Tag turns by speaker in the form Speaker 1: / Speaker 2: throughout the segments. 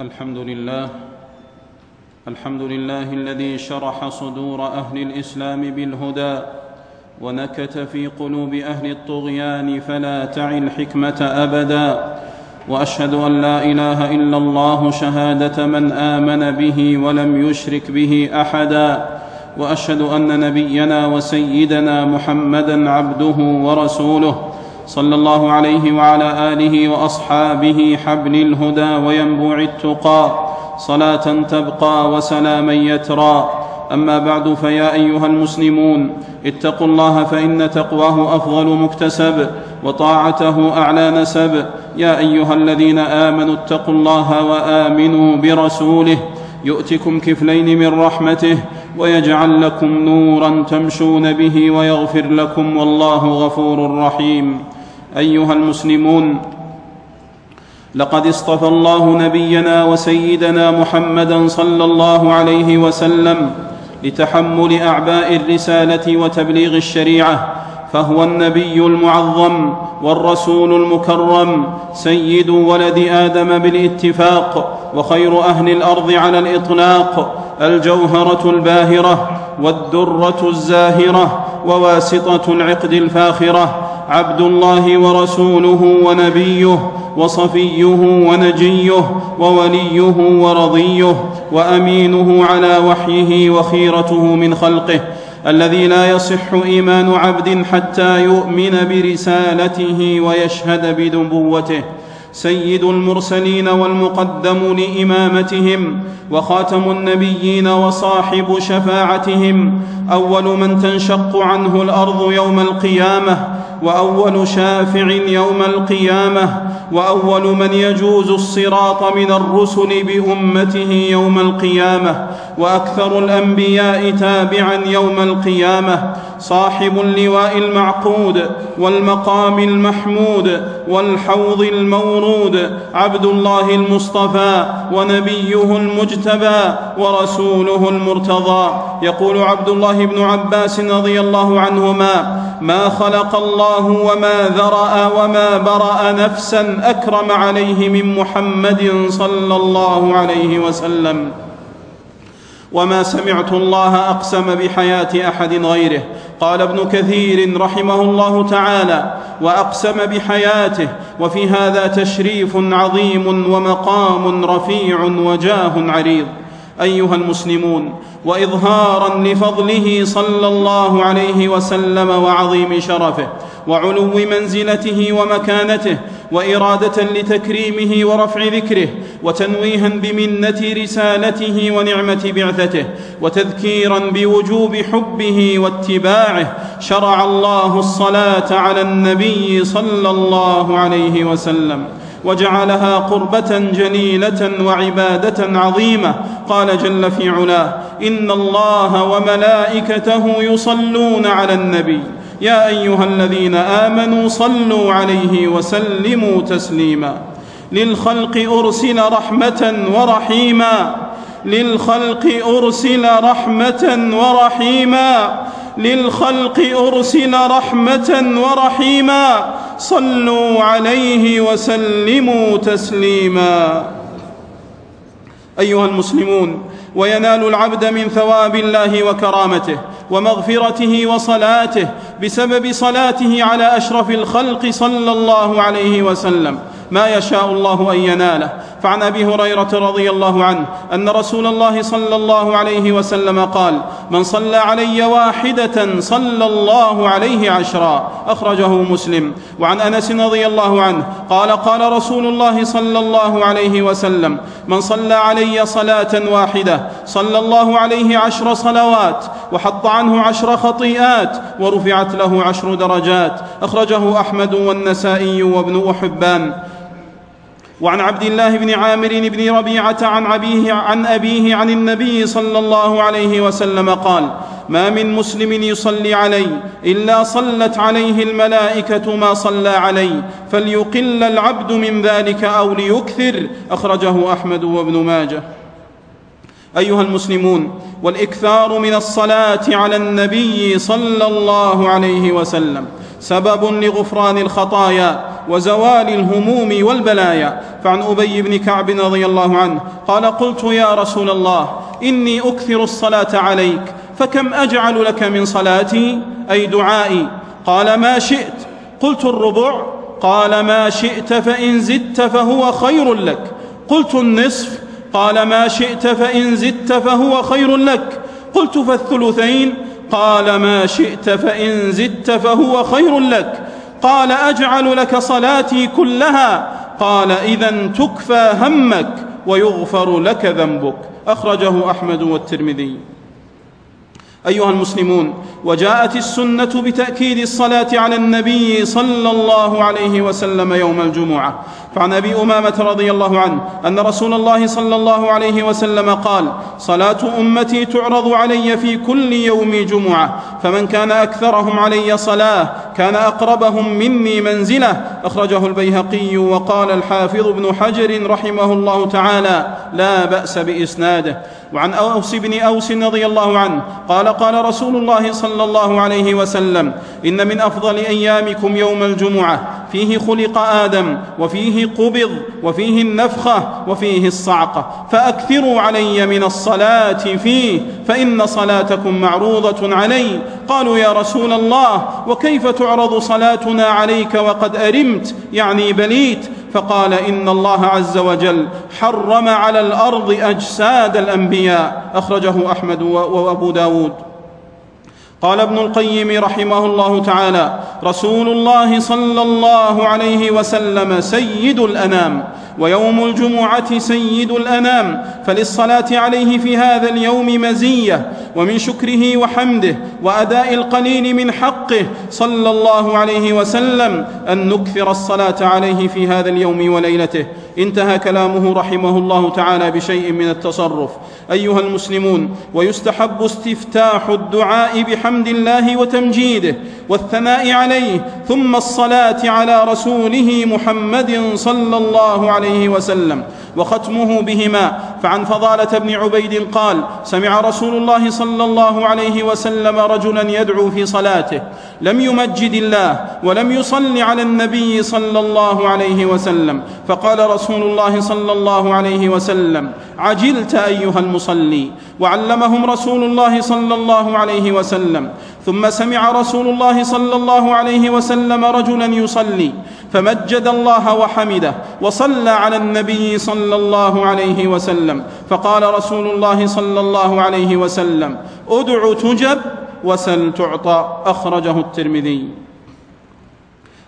Speaker 1: الحمد لله الحمد لله الذي شرح صدور اهل الاسلام بالهدى ونكت في قلوب اهل الطغيان فلا تعي الحكمه ابدا واشهد ان لا اله الا الله شهاده من امن به ولم يشرك به احدا واشهد ان نبينا وسيدنا محمدا عبده ورسوله صلى الله عليه وعلى اله واصحابه حبل الهدى وينبوع التقى صلاه تبقى وسلاما يترى اما بعد فيا ايها المسلمون اتقوا الله فان تقواه افضل مكتسب وطاعته اعلى نسب يا ايها الذين امنوا اتقوا الله وامنوا برسوله يؤتكم كفلين من رحمته ويجعل لكم نورا تمشون به ويغفر لكم والله غفور رحيم ايها المسلمون لقد اصطفى الله نبينا وسيدنا محمدا صلى الله عليه وسلم لتحمل اعباء الرساله وتبليغ الشريعه فهو النبي المعظم والرسول المكرم سيد ولد ادم بالاتفاق وخير اهل الارض على الاطلاق الجوهره الباهره والدره الزاهره وواسطه العقد الفاخره عبد الله ورسوله ونبيه وصفيه ونجيه ووليه ورضيه وامينه على وحيه وخيرته من خلقه الذي لا يصح ايمان عبد حتى يؤمن برسالته ويشهد بنبوته سيد المرسلين والمقدم لامامتهم وخاتم النبيين وصاحب شفاعتهم اول من تنشق عنه الارض يوم القيامه واول شافع يوم القيامه واول من يجوز الصراط من الرسل بامته يوم القيامه واكثر الانبياء تابعا يوم القيامه صاحب اللواء المعقود والمقام المحمود والحوض المورود عبد الله المصطفى ونبيه المجتبى ورسوله المرتضى يقول عبد الله بن عباس رضي الله عنهما ما خلق الله الله وما ذرأ وما برأ نفسا أكرم عليه من محمد صلى الله عليه وسلم وما سمعت الله أقسم بحياة أحد غيره قال ابن كثير رحمه الله تعالى واقسم بحياته وفي هذا تشريف عظيم ومقام رفيع وجاه عريض ايها المسلمون واظهارا لفضله صلى الله عليه وسلم وعظيم شرفه وعلو منزلته ومكانته واراده لتكريمه ورفع ذكره وتنويها بمنه رسالته ونعمه بعثته وتذكيرا بوجوب حبه واتباعه شرع الله الصلاه على النبي صلى الله عليه وسلم وجعلها قربه جليله وعباده عظيمه قال جل في علاه ان الله وملائكته يصلون على النبي يا ايها الذين امنوا صلوا عليه وسلموا تسليما للخلق ارسل رحمه ورحيما للخلق ارسل رحمه ورحيما للخلق ارسل رحمه ورحيما صلوا عليه وسلموا تسليما ايها المسلمون وينال العبد من ثواب الله وكرامته ومغفرته وصلاته بسبب صلاته على اشرف الخلق صلى الله عليه وسلم ما يشاء الله ان يناله فعن ابي هريره رضي الله عنه ان رسول الله صلى الله عليه وسلم قال من صلى علي واحده صلى الله عليه عشرا اخرجه مسلم وعن انس رضي الله عنه قال قال رسول الله صلى الله عليه وسلم من صلى علي صلاه واحده صلى الله عليه عشر صلوات وحط عنه عشر خطيئات ورفعت له عشر درجات أخرجه أحمد والنسائي وابن أحبان وعن عبد الله بن عامر بن ربيعة عن أبيه عن أبيه عن النبي صلى الله عليه وسلم قال: ما من مسلم يصلي علي إلا صلت عليه الملائكة ما صلى علي فليقل العبد من ذلك أو ليكثر أخرجه أحمد وابن ماجه ايها المسلمون والاكثار من الصلاه على النبي صلى الله عليه وسلم سبب لغفران الخطايا وزوال الهموم والبلايا فعن ابي بن كعب رضي الله عنه قال قلت يا رسول الله اني اكثر الصلاه عليك فكم اجعل لك من صلاتي اي دعائي قال ما شئت قلت الربع قال ما شئت فان زدت فهو خير لك قلت النصف قال ما شئت فان زدت فهو خير لك قلت فالثلثين قال ما شئت فان زدت فهو خير لك قال اجعل لك صلاتي كلها قال اذا تكفى همك ويغفر لك ذنبك اخرجه احمد والترمذي ايها المسلمون وجاءت السنه بتاكيد الصلاه على النبي صلى الله عليه وسلم يوم الجمعه فعن ابي امامه رضي الله عنه ان رسول الله صلى الله عليه وسلم قال صلاه امتي تعرض علي في كل يوم جمعه فمن كان اكثرهم علي صلاه كان اقربهم مني منزله اخرجه البيهقي وقال الحافظ ابن حجر رحمه الله تعالى لا باس باسناده وعن اوس بن اوس رضي الله عنه قال قال رسول الله صلى صلى الله عليه وسلم ان من افضل ايامكم يوم الجمعه فيه خلق ادم وفيه قبض وفيه النفخه وفيه الصعقه فاكثروا علي من الصلاه فيه فان صلاتكم معروضه علي قالوا يا رسول الله وكيف تعرض صلاتنا عليك وقد ارمت يعني بليت فقال ان الله عز وجل حرم على الارض اجساد الانبياء اخرجه احمد وابو داود قال ابن القيم رحمه الله تعالى رسول الله صلى الله عليه وسلم سيد الانام ويوم الجمعه سيد الانام فللصلاه عليه في هذا اليوم مزيه ومن شكره وحمده واداء القليل من حقه صلى الله عليه وسلم ان نكثر الصلاه عليه في هذا اليوم وليلته انتهى كلامه رحمه الله تعالى بشيء من التصرف ايها المسلمون ويستحب استفتاح الدعاء بحمده حمد الله وتمجيده والثناء عليه ثم الصلاه على رسوله محمد صلى الله عليه وسلم وختمه بهما فعن فضاله بن عبيد قال سمع رسول الله صلى الله عليه وسلم رجلا يدعو في صلاته لم يمجد الله ولم يصل على النبي صلى الله عليه وسلم فقال رسول الله صلى الله عليه وسلم عجلت ايها المصلي وعلمهم رسول الله صلى الله عليه وسلم ثم سمع رسول الله صلى الله عليه وسلم رجلا يصلي فمجد الله وحمده وصلى على النبي صلى الله عليه وسلم فقال رسول الله صلى الله عليه وسلم ادع تجب وسل تعطى اخرجه الترمذي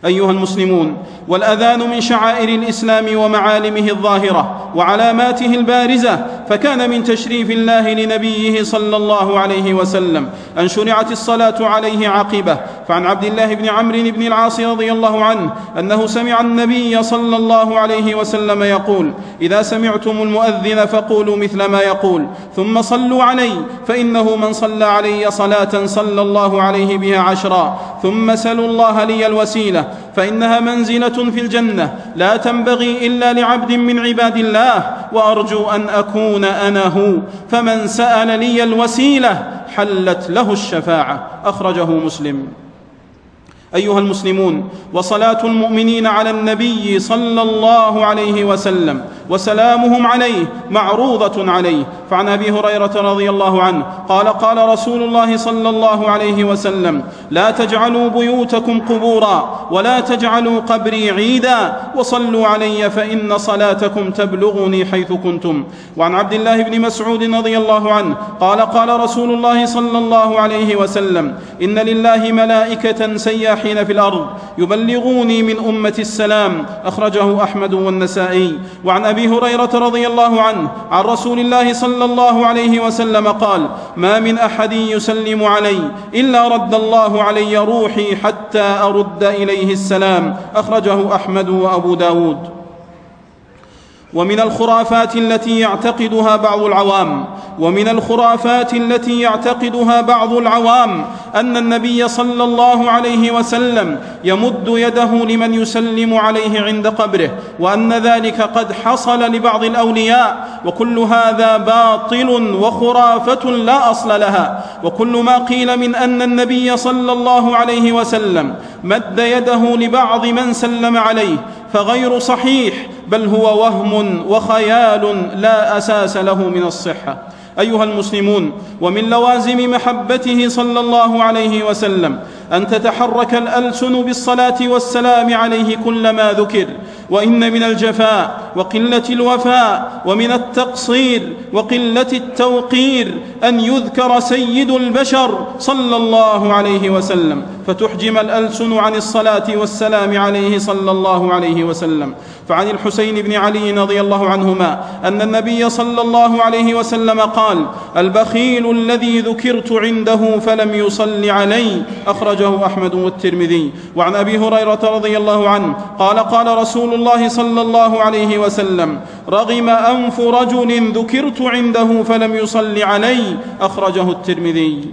Speaker 1: ايها المسلمون والاذان من شعائر الاسلام ومعالمه الظاهره وعلاماته البارزه فكان من تشريف الله لنبيه صلى الله عليه وسلم ان شرعت الصلاه عليه عقبه فعن عبد الله بن عمرو بن العاص رضي الله عنه انه سمع النبي صلى الله عليه وسلم يقول اذا سمعتم المؤذن فقولوا مثل ما يقول ثم صلوا علي فانه من صلى علي صلاه صلى الله عليه بها عشرا ثم سلوا الله لي الوسيله فانها منزله في الجنه لا تنبغي الا لعبد من عباد الله وارجو ان اكون انا هو فمن سال لي الوسيله حلت له الشفاعه اخرجه مسلم ايها المسلمون وصلاه المؤمنين على النبي صلى الله عليه وسلم وسلامهم عليه معروضة عليه فعن أبي هريرة رضي الله عنه قال قال رسول الله صلى الله عليه وسلم لا تجعلوا بيوتكم قبورا ولا تجعلوا قبري عيدا وصلوا علي فإن صلاتكم تبلغني حيث كنتم وعن عبد الله بن مسعود رضي الله عنه قال قال رسول الله صلى الله عليه وسلم إن لله ملائكة سياحين في الأرض يبلغوني من أمة السلام أخرجه أحمد والنسائي وعن أبي ابي هريره رضي الله عنه عن رسول الله صلى الله عليه وسلم قال ما من احد يسلم علي الا رد الله علي روحي حتى ارد اليه السلام اخرجه احمد وابو داود ومن الخرافات التي يعتقدها بعض العوام ومن الخرافات التي يعتقدها بعض العوام ان النبي صلى الله عليه وسلم يمد يده لمن يسلم عليه عند قبره وان ذلك قد حصل لبعض الاولياء وكل هذا باطل وخرافه لا اصل لها وكل ما قيل من ان النبي صلى الله عليه وسلم مد يده لبعض من سلم عليه فغير صحيح بل هو وهم وخيال لا اساس له من الصحه ايها المسلمون ومن لوازم محبته صلى الله عليه وسلم ان تتحرك الالسن بالصلاه والسلام عليه كلما ذكر وان من الجفاء وقله الوفاء ومن التقصير وقله التوقير ان يذكر سيد البشر صلى الله عليه وسلم فتحجم الالسن عن الصلاه والسلام عليه صلى الله عليه وسلم فعن الحسين بن علي رضي الله عنهما ان النبي صلى الله عليه وسلم قال البخيل الذي ذكرت عنده فلم يصل علي اخرج اخرجه احمد والترمذي وعن ابي هريره رضي الله عنه قال قال رسول الله صلى الله عليه وسلم رغم انف رجل ذكرت عنده فلم يصل علي اخرجه الترمذي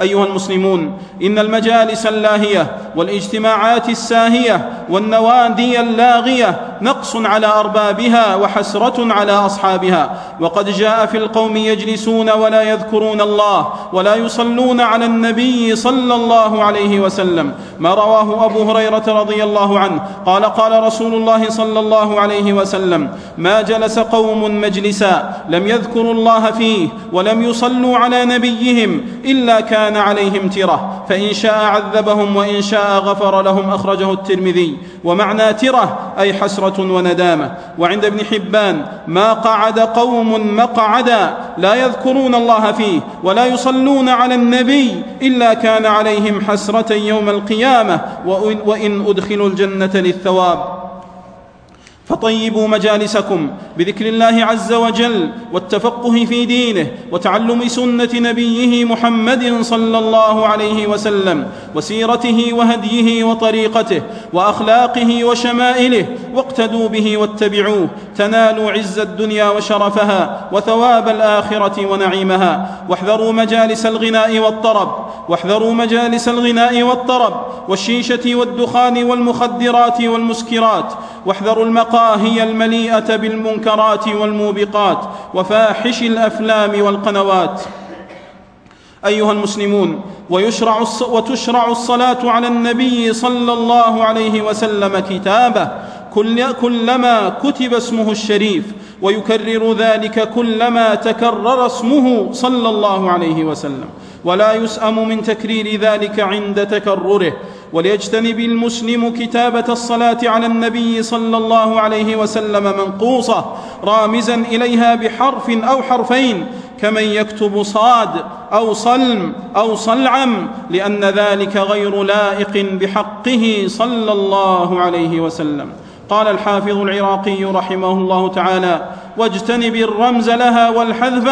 Speaker 1: ايها المسلمون ان المجالس اللاهيه والاجتماعات الساهيه والنوادي اللاغيه نقص على اربابها وحسره على اصحابها وقد جاء في القوم يجلسون ولا يذكرون الله ولا يصلون على النبي صلى الله عليه وسلم ما رواه ابو هريره رضي الله عنه قال قال رسول الله صلى الله عليه وسلم ما جلس قوم مجلسا لم يذكروا الله فيه ولم يصلوا على نبيهم الا كان عليهم تره فان شاء عذبهم وان شاء غفر لهم اخرجه الترمذي ومعنى تره اي حسره حسرة وندامة وعند ابن حبان ما قعد قوم مقعدا لا يذكرون الله فيه ولا يصلون على النبي إلا كان عليهم حسرة يوم القيامة وإن أدخلوا الجنة للثواب فطيبوا مجالسكم بذكر الله عز وجل والتفقه في دينه وتعلم سنه نبيه محمد صلى الله عليه وسلم وسيرته وهديه وطريقته واخلاقه وشمائله واقتدوا به واتبعوه تنالوا عز الدنيا وشرفها وثواب الاخره ونعيمها واحذروا مجالس الغناء والطرب واحذروا مجالس الغناء والطرب والشيشه والدخان والمخدرات والمسكرات واحذروا المقاهي المليئه بالمنكرات والموبقات وفاحش الافلام والقنوات ايها المسلمون ويشرع وتشرع الصلاه على النبي صلى الله عليه وسلم كتابه كلما كتب اسمه الشريف ويكرر ذلك كلما تكرر اسمه صلى الله عليه وسلم ولا يسأم من تكرير ذلك عند تكرره وليجتنب المسلم كتابة الصلاة على النبي صلى الله عليه وسلم منقوصة رامزا إليها بحرف أو حرفين كمن يكتب صاد أو صلم أو صلعم لأن ذلك غير لائق بحقه صلى الله عليه وسلم قال الحافظ العراقي رحمه الله تعالى واجتنب الرمز لها والحذف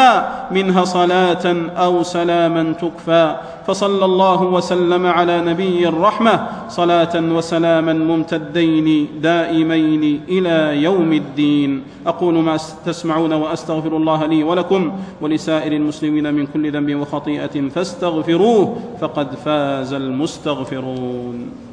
Speaker 1: منها صلاه او سلاما تكفى فصلى الله وسلم على نبي الرحمه صلاه وسلاما ممتدين دائمين الى يوم الدين اقول ما تسمعون واستغفر الله لي ولكم ولسائر المسلمين من كل ذنب وخطيئه فاستغفروه فقد فاز المستغفرون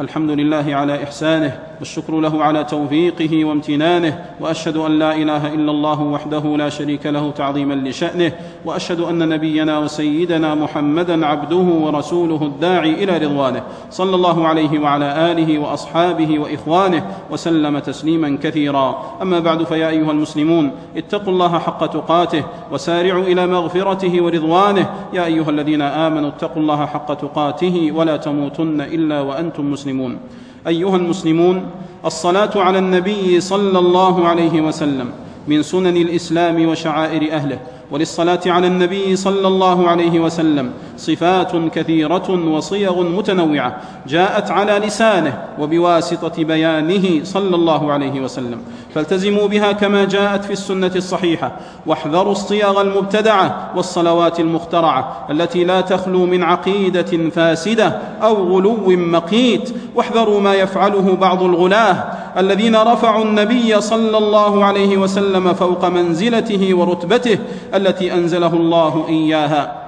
Speaker 1: الحمد لله على احسانه والشكر له على توفيقه وامتنانه واشهد ان لا اله الا الله وحده لا شريك له تعظيما لشانه واشهد ان نبينا وسيدنا محمدا عبده ورسوله الداعي الى رضوانه صلى الله عليه وعلى اله واصحابه واخوانه وسلم تسليما كثيرا اما بعد فيا ايها المسلمون اتقوا الله حق تقاته وسارعوا الى مغفرته ورضوانه يا ايها الذين امنوا اتقوا الله حق تقاته ولا تموتن الا وانتم مسلمون المسلمون ايها المسلمون الصلاه على النبي صلى الله عليه وسلم من سنن الاسلام وشعائر اهله وللصلاه على النبي صلى الله عليه وسلم صفات كثيره وصيغ متنوعه جاءت على لسانه وبواسطه بيانه صلى الله عليه وسلم فالتزموا بها كما جاءت في السنه الصحيحه واحذروا الصيغ المبتدعه والصلوات المخترعه التي لا تخلو من عقيده فاسده او غلو مقيت واحذروا ما يفعله بعض الغلاه الذين رفعوا النبي صلى الله عليه وسلم فوق منزلته ورتبته التي انزله الله اياها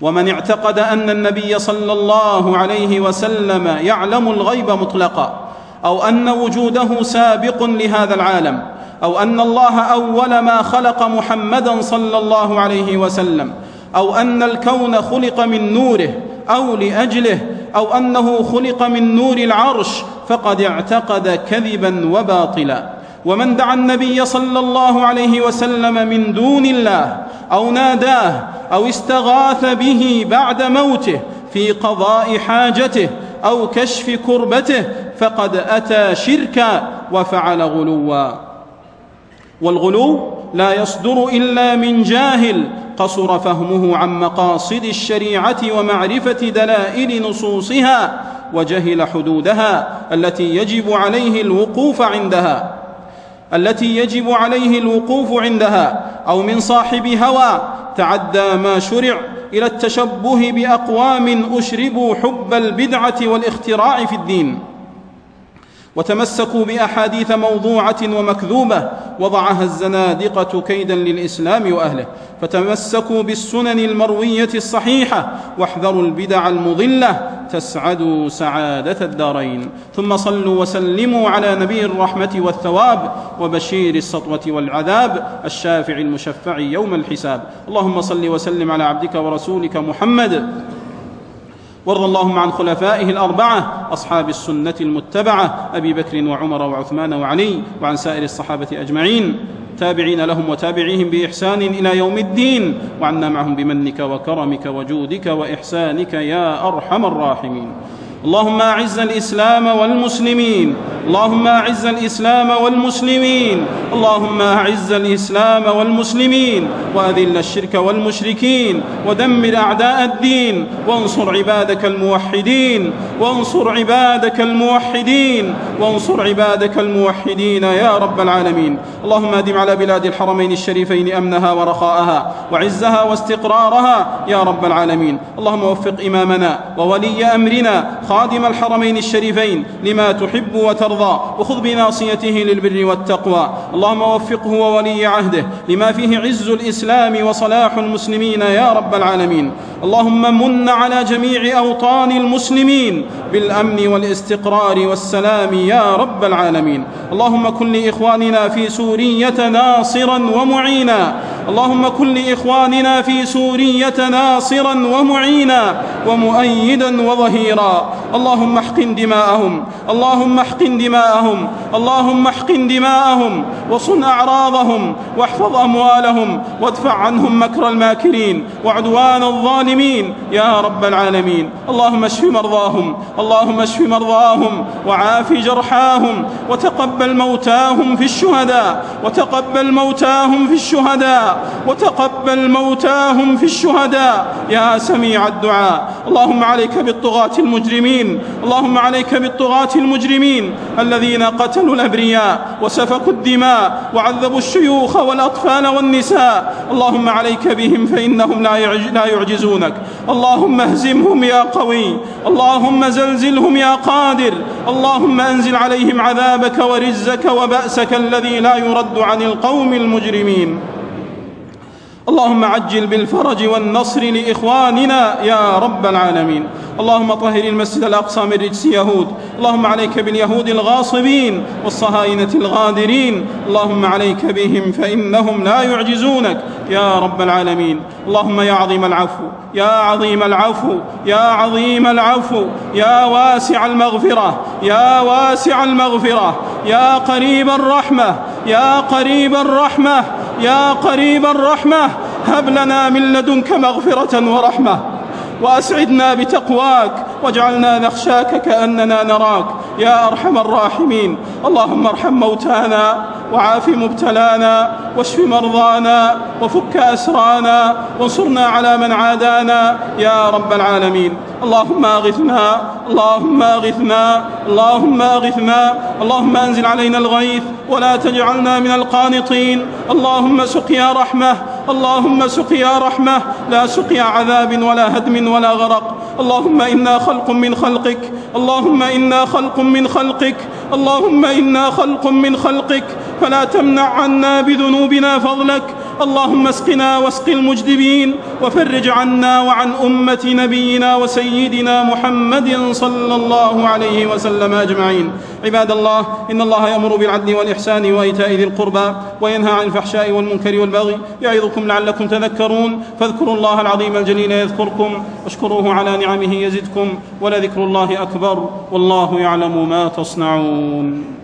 Speaker 1: ومن اعتقد ان النبي صلى الله عليه وسلم يعلم الغيب مطلقا او ان وجوده سابق لهذا العالم او ان الله اول ما خلق محمدا صلى الله عليه وسلم او ان الكون خلق من نوره او لاجله او انه خلق من نور العرش فقد اعتقد كذبا وباطلا ومن دعا النبي صلى الله عليه وسلم من دون الله أو ناداه أو استغاث به بعد موته في قضاء حاجته أو كشف كربته فقد أتى شركا وفعل غلوا والغلو لا يصدر إلا من جاهل قصر فهمه عن مقاصد الشريعة ومعرفة دلائل نصوصها وجهل حدودها التي يجب عليه الوقوف عندها التي يجب عليه الوقوف عندها او من صاحب هوى تعدى ما شرع الى التشبه باقوام اشربوا حب البدعه والاختراع في الدين وتمسكوا باحاديث موضوعه ومكذوبه وضعها الزنادقه كيدا للاسلام واهله فتمسكوا بالسنن المرويه الصحيحه واحذروا البدع المضله تسعدوا سعاده الدارين ثم صلوا وسلموا على نبي الرحمه والثواب وبشير السطوه والعذاب الشافع المشفع يوم الحساب اللهم صل وسلم على عبدك ورسولك محمد وارض اللهم عن خلفائه الاربعه اصحاب السنه المتبعه ابي بكر وعمر وعثمان وعلي وعن سائر الصحابه اجمعين تابعين لهم وتابعيهم باحسان الى يوم الدين وعنا معهم بمنك وكرمك وجودك واحسانك يا ارحم الراحمين اللهم اعز الاسلام والمسلمين اللهم اعز الاسلام والمسلمين اللهم اعز الاسلام والمسلمين واذل الشرك والمشركين ودمر اعداء الدين وانصر عبادك الموحدين وانصر عبادك الموحدين وانصر عبادك الموحدين يا رب العالمين اللهم ادم على بلاد الحرمين الشريفين امنها ورخاءها وعزها واستقرارها يا رب العالمين اللهم وفق امامنا وولي امرنا خادم الحرمين الشريفين لما تحب وترضى وخذ بناصيته للبر والتقوى اللهم وفقه وولي عهده لما فيه عز الاسلام وصلاح المسلمين يا رب العالمين اللهم من على جميع اوطان المسلمين بالامن والاستقرار والسلام يا رب العالمين اللهم كن لاخواننا في سوريه ناصرا ومعينا اللهم كن لاخواننا في سوريه ناصرا ومعينا ومؤيدا وظهيرا اللهم احقن دماءهم اللهم احقن دماءهم اللهم احقن دماءهم وصن أعراضهم واحفظ أموالهم وادفع عنهم مكر الماكرين وعدوان الظالمين يا رب العالمين اللهم اشف مرضاهم اللهم اشف مرضاهم وعاف جرحاهم وتقبل موتاهم في الشهداء وتقبل موتاهم في الشهداء وتقبل موتاهم في الشهداء يا سميع الدعاء اللهم عليك بالطغاة المجرمين المسلمين اللهم عليك بالطغاة المجرمين الذين قتلوا الأبرياء وسفكوا الدماء وعذبوا الشيوخ والأطفال والنساء اللهم عليك بهم فإنهم لا يعجزونك اللهم اهزمهم يا قوي اللهم زلزلهم يا قادر اللهم أنزل عليهم عذابك ورزك وبأسك الذي لا يرد عن القوم المجرمين اللهم عجل بالفرج والنصر لإخواننا يا رب العالمين اللهم طهر المسجد الأقصى من رجس يهود اللهم عليك باليهود الغاصبين والصهاينة الغادرين اللهم عليك بهم فإنهم لا يعجزونك يا رب العالمين اللهم يا عظيم العفو يا عظيم العفو يا عظيم العفو يا واسع المغفرة يا واسع المغفرة يا قريب الرحمة يا قريب الرحمة يا قريب الرحمة هب لنا من لدنك مغفرة ورحمة وأسعدنا بتقواك واجعلنا نخشاك كأننا نراك يا أرحم الراحمين اللهم ارحم موتانا وعاف مبتلانا واشف مرضانا وفك أسرانا وانصرنا على من عادانا يا رب العالمين اللهم أغثنا اللهم أغثنا اللهم أغثنا اللهم أنزل علينا الغيث ولا تجعلنا من القانطين اللهم سقيا رحمة اللهم سقيا رحمة لا سقيا عذاب ولا هدم ولا غرق اللهم إنا خلق من خلقك اللهم إنا خلق من خلقك اللهم إنا خلق من خلقك فلا تمنع عنا بذنوبنا فضلك اللهم اسقنا واسق المجدبين وفرج عنا وعن أمة نبينا وسيدنا محمد صلى الله عليه وسلم أجمعين عباد الله إن الله يأمر بالعدل والإحسان وإيتاء ذي القربى وينهى عن الفحشاء والمنكر والبغي يعظكم لعلكم تذكرون فاذكروا الله العظيم الجليل يذكركم واشكروه على نعمه يزدكم ولذكر الله أكبر والله يعلم ما تصنعون